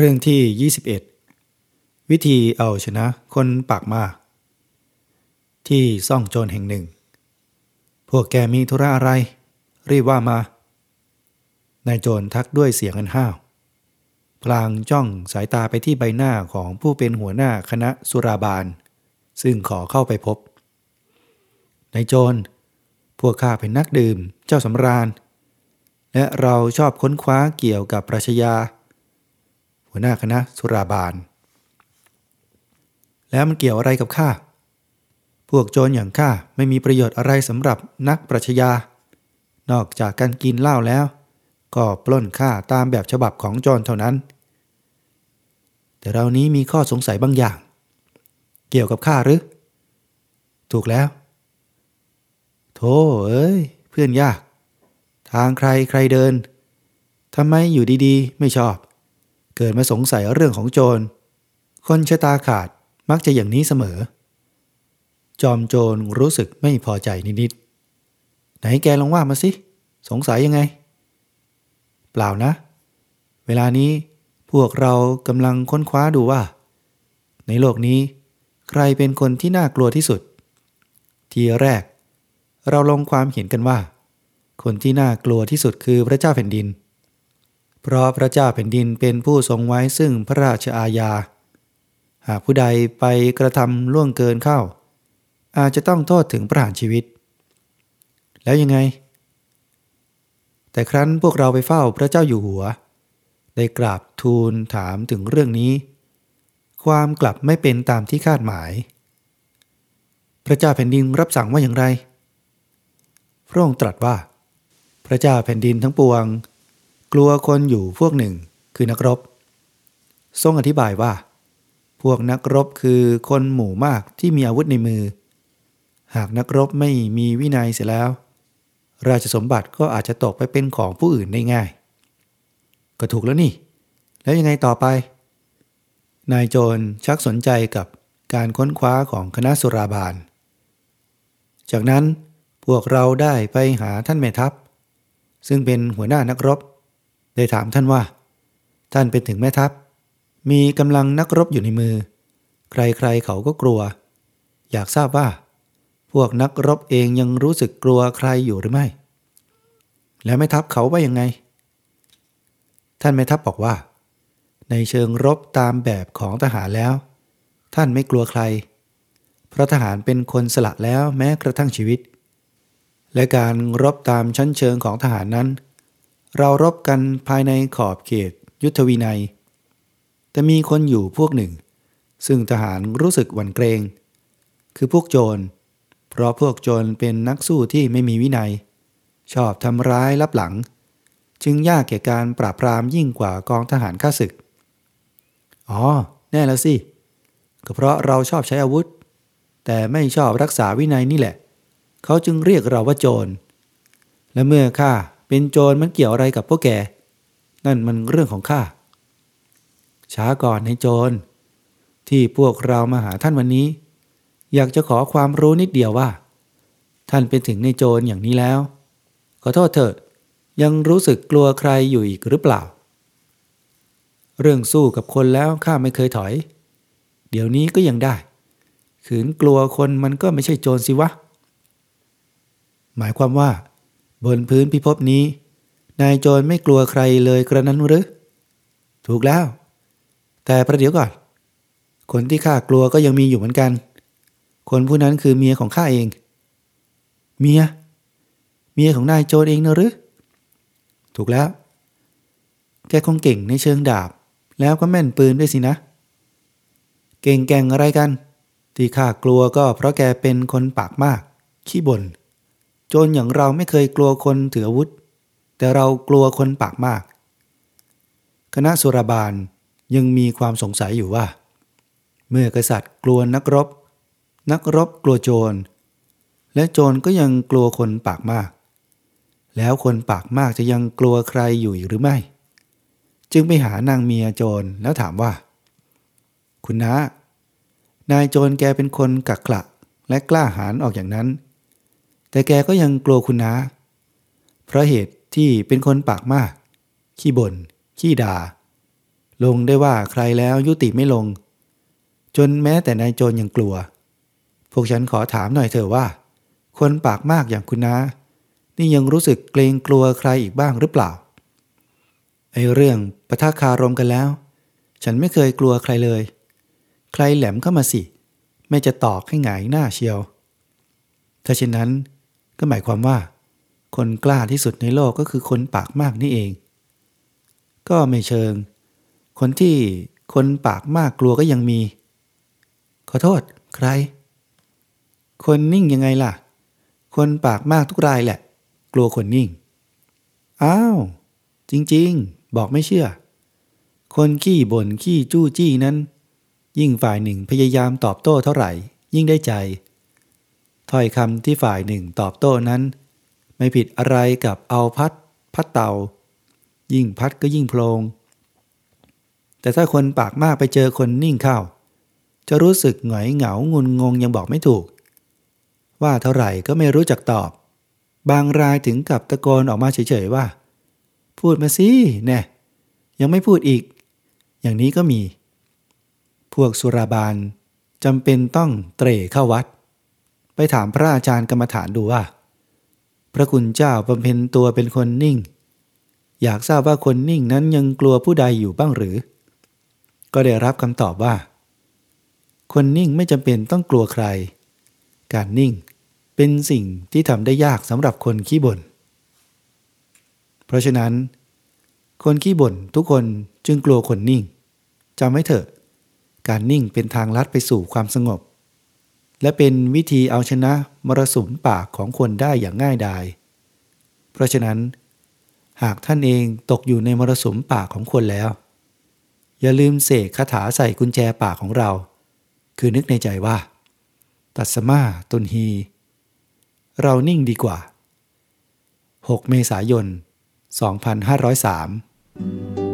เรื่องที่ 21 วิธีเอาชนะคนปากมาก ที่ซ่องโจรแห่งหนึ่ง พวกแกมีธุระอะไร รีบว่ามา นายโจรทักด้วยเสียงอันห้าว พลางจ้องสายตาไปที่ใบหน้าของผู้เป็นหัวหน้าคณะสุราบาล ซึ่งขอเข้าไปพบ นายโจร พวกข้าเป็นนักดื่มเจ้าสำราญ และเราชอบค้นคว้าเกี่ยวกับปรัชญา หัวหน้าคณะสุราบาล แล้วมันเกี่ยวอะไรกับข้า พวกโจรอย่างข้าไม่มีประโยชน์อะไรสำหรับนักปรัชญา นอกจากการกินเหล้าแล้ว ก็ปล้นข้าตามแบบฉบับของโจรเท่านั้น แต่เรานี้มีข้อสงสัยบางอย่าง เกี่ยวกับข้าหรือ ถูกแล้ว โธ่เอ้ย เพื่อนยาก ทางใครใครเดินทำไมอยู่ดีๆ ไม่ชอบ เกิดมาสงสัยเรื่องของโจร คนชะตาขาดมักจะอย่างนี้เสมอ จอมโจรรู้สึกไม่พอใจนิดๆ ไหนแกลองว่ามาสิ สงสัยยังไง เปล่านะ เวลานี้พวกเรากำลังค้นคว้าดูว่า ในโลกนี้ ใครเป็นคนที่น่ากลัวที่สุด ทีแรก เราลงความเห็นกันว่า คนที่น่ากลัวที่สุดคือพระเจ้าแผ่นดิน เพราะพระเจ้าแผ่นดินเป็นผู้ทรงไว้ซึ่งพระราชอาญา หากผู้ใดไปกระทำล่วงเกินเข้า อาจจะต้องโทษถึงประหารชีวิต แล้วยังไง แต่ครั้นพวกเราไปเฝ้าพระเจ้าอยู่หัว ได้กราบทูลถามถึงเรื่องนี้ ความกลับไม่เป็นตามที่คาดหมาย พระเจ้าแผ่นดินรับสั่งว่าอย่างไร พระองค์ตรัสว่า พระเจ้าแผ่นดินทั้งปวง กลัวคนอยู่พวกหนึ่งคือนักรบ ทรงอธิบายว่า พวกนักรบคือคนหมู่มากที่มีอาวุธในมือ หากนักรบไม่มีวินัยเสียแล้ว ราชสมบัติก็อาจจะตกไปเป็นของผู้อื่นได้ง่าย ก็ถูกแล้วนี่ แล้วยังไงต่อไป นายโจรชักสนใจกับการค้นคว้าของคณะสุราบาล จากนั้นพวกเราได้ไปหาท่านแม่ทัพ ซึ่งเป็นหัวหน้านักรบ ได้ถามท่านว่า ท่านเป็นถึงแม่ทัพ มีกำลังนักรบอยู่ในมือ ใครๆเขาก็กลัว อยากทราบว่า พวกนักรบเองยังรู้สึกกลัวใครอยู่หรือไม่ แล้วแม่ทัพเขาว่ายังไง ท่านแม่ทัพบอกว่า ในเชิงรบตามแบบของทหารแล้ว ท่านไม่กลัวใคร เพราะทหารเป็นคนสละแล้วแม้กระทั่งชีวิต และการรบตามชั้นเชิงของทหารนั้น เรารบกันภายในขอบเขตยุทธวินัย แต่มีคนอยู่พวกหนึ่ง ซึ่งทหารรู้สึกหวั่นเกรง คือพวกโจร เพราะพวกโจรเป็นนักสู้ที่ไม่มีวินัย ชอบทำร้ายลับหลัง จึงยากแก่การปราบปรามยิ่งกว่ากองทหารข้าศึก อ๋อ แน่แล้วสิ ก็เพราะเราชอบใช้อาวุธ แต่ไม่ชอบรักษาวินัยนี่แหละ เขาจึงเรียกเราว่าโจร และเมื่อข้า เป็นโจรมันเกี่ยวอะไรกับพวกแก นั่นมันเรื่องของข้า ช้าก่อนในโจร ที่พวกเรามาหาท่านวันนี้ อยากจะขอความรู้นิดเดียวว่า ท่านเป็นถึงในโจรอย่างนี้แล้ว ขอโทษเถอะยังรู้สึกกลัวใครอยู่อีกหรือเปล่า เรื่องสู้กับคนแล้วข้าไม่เคยถอย เดี๋ยวนี้ก็ยังได้ ขืนกลัวคนมันก็ไม่ใช่โจรสิวะ หมายความว่า บนพื้นพิภพนี้ นายโจรไม่กลัวใครเลยกระนั้นหรือ ถูกแล้ว แต่ประเดี๋ยวก่อน คนที่ข้ากลัวก็ยังมีอยู่เหมือนกัน คนผู้นั้นคือเมียของข้าเอง เมีย เมียของนายโจรเองนะหรือ ถูกแล้ว แกคงเก่งในเชิงดาบ แล้วก็แม่นปืนด้วยสินะ เก่งแก่งอะไรกัน ที่ข้ากลัวก็เพราะแกเป็นคนปากมาก ขี้บน่น โจรอย่างเราไม่เคยกลัวคนถืออาวุธ แต่เรากลัวคนปากมาก คณะสุรบาลยังมีความสงสัยอยู่ว่า เมื่อกษัตริย์กลัวนักรบ นักรบกลัวโจร และโจรก็ยังกลัวคนปากมาก แล้วคนปากมากจะยังกลัวใครอยู่หรือไม่ จึงไปหานางเมียโจรแล้วถามว่า คุณน้านายโจรแกเป็นคนกักขระและกล้าหาญออกอย่างนั้น แต่แกก็ยังกลัวคุณน้าเพราะเหตุที่เป็นคนปากมาก ขี้บน่น ขี้ด่า ลงได้ว่าใครแล้วยุติไม่ลง จนแม้แต่นายโจรยังกลัว พวกฉันขอถามหน่อยเถอะว่า คนปากมากอย่างคุณน้านี่ยังรู้สึกเกรงกลัวใครอีกบ้างหรือเปล่า ไอ้เรื่องปะทะคารมกันแล้ว ฉันไม่เคยกลัวใครเลย ใครแหลมเข้ามาสิ ไม่จะตอกให้หงายหน้าเชียว ถ้าเช่นนั้น ก็หมายความว่า คนกล้าที่สุดในโลกก็คือคนปากมากนี่เอง ก็ไม่เชิง คนที่คนปากมากกลัวก็ยังมี ขอโทษ ใคร คนนิ่งยังไงล่ะ คนปากมากทุกรายแหละ กลัวคนนิ่ง อ้าว จริงๆ บอกไม่เชื่อ คนขี้บ่นขี้จู้จี้นั้น ยิ่งฝ่ายหนึ่งพยายามตอบโต้เท่าไหร่ ยิ่งได้ใจ ถ้อยคำที่ฝ่ายหนึ่งตอบโต้นั้น ไม่ผิดอะไรกับเอาพัดพัดเต่า ยิ่งพัดก็ยิ่งโพลง แต่ถ้าคนปากมากไปเจอคนนิ่งเข้า จะรู้สึกหงอยเหงางุนงงยังบอกไม่ถูก ว่าเท่าไหร่ก็ไม่รู้จักตอบ บางรายถึงกับตะโกนออกมาเฉยๆว่า พูดมาสิแน่ยังไม่พูดอีก อย่างนี้ก็มี พวกสุราบานจำเป็นต้องเตร่เข้าวัด ไปถามพระอาจารย์กรรมฐานดูว่า พระคุณเจ้าบำเพ็ญตัวเป็นคนนิ่ง อยากทราบว่าคนนิ่งนั้นยังกลัวผู้ใดอยู่บ้างหรือ ก็ได้รับคำตอบว่า คนนิ่งไม่จำเป็นต้องกลัวใคร การนิ่งเป็นสิ่งที่ทำได้ยากสำหรับคนขี้บ่น เพราะฉะนั้น คนขี้บ่นทุกคนจึงกลัวคนนิ่งจำไว้เถอะ การนิ่งเป็นทางลัดไปสู่ความสงบ และเป็นวิธีเอาชนะมรสุมปากของคนได้อย่างง่ายดาย เพราะฉะนั้น หากท่านเองตกอยู่ในมรสุมปากของคนแล้ว อย่าลืมเสกคาถาใส่กุญแจปากของเรา คือนึกในใจว่า ตัสมาตุนฮี เรานิ่งดีกว่า 6 เมษายน 2503